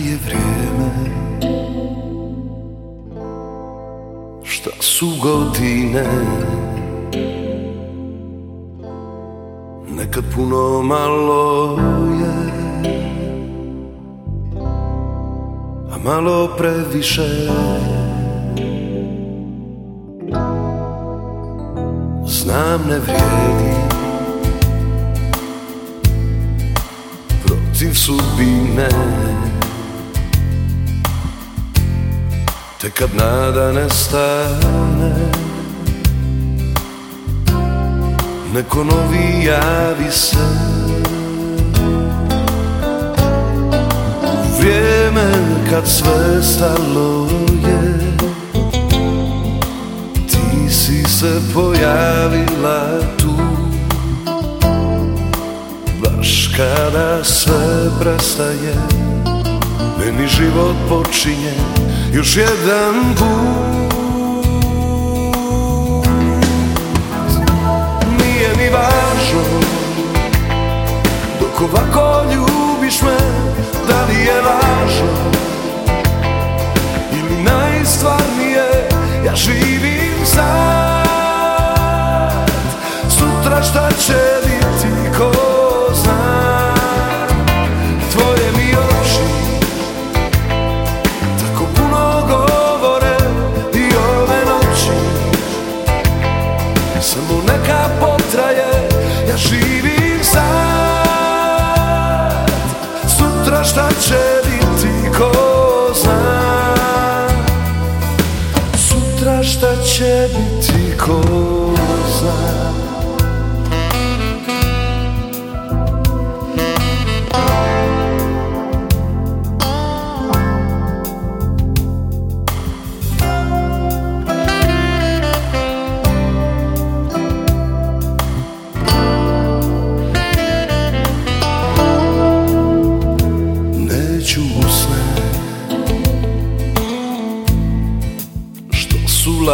je vrijeme. Šta su godine? Nekad puno malo je A malo previše. Znam ne vrijedi protiv sudbine. Te kad nada nestane Neko novi javi se. U vrijeme kad sve stalo je Ti si se pojavila tu. Baš kada sve prestaje Meni život počinje još jedan put. Nije mi važno Dok ovako ljubiš me Da li je važno questa c'è di cosa?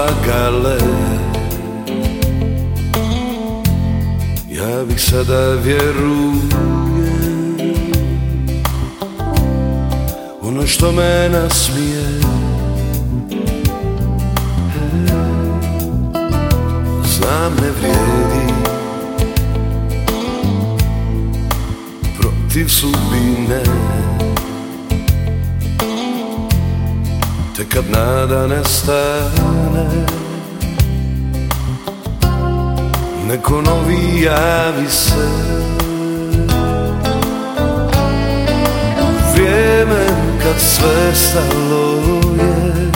Lagale Ja bih sada vjerujem Ono što me nasmije. Znam ne vrijedi Protiv sudbine Te kad nada nestane Neko novi javi se. U vrijeme kad sve stalo je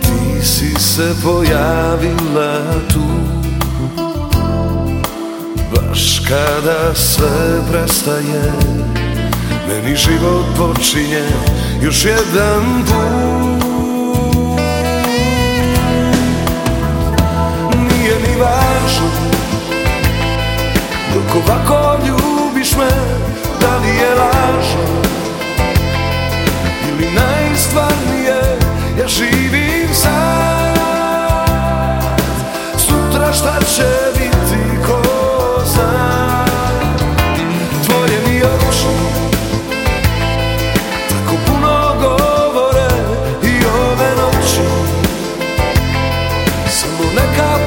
Ti si se pojavila tu. Baš kada sve prestaje Meni život počinje još jedan put. Nije mi važno Dok ovako ljubiš me Da li je lažno Ili najstvarnije Ja živim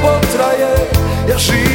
potraje, ja živim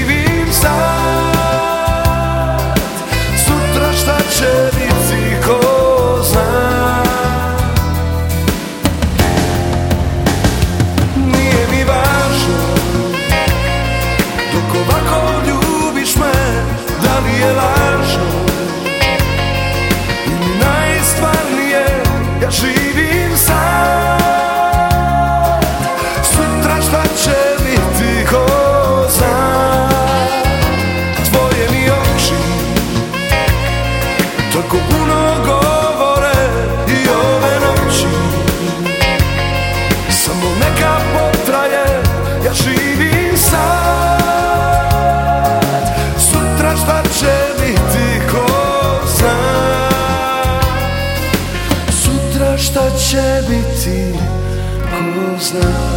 bitti Cools now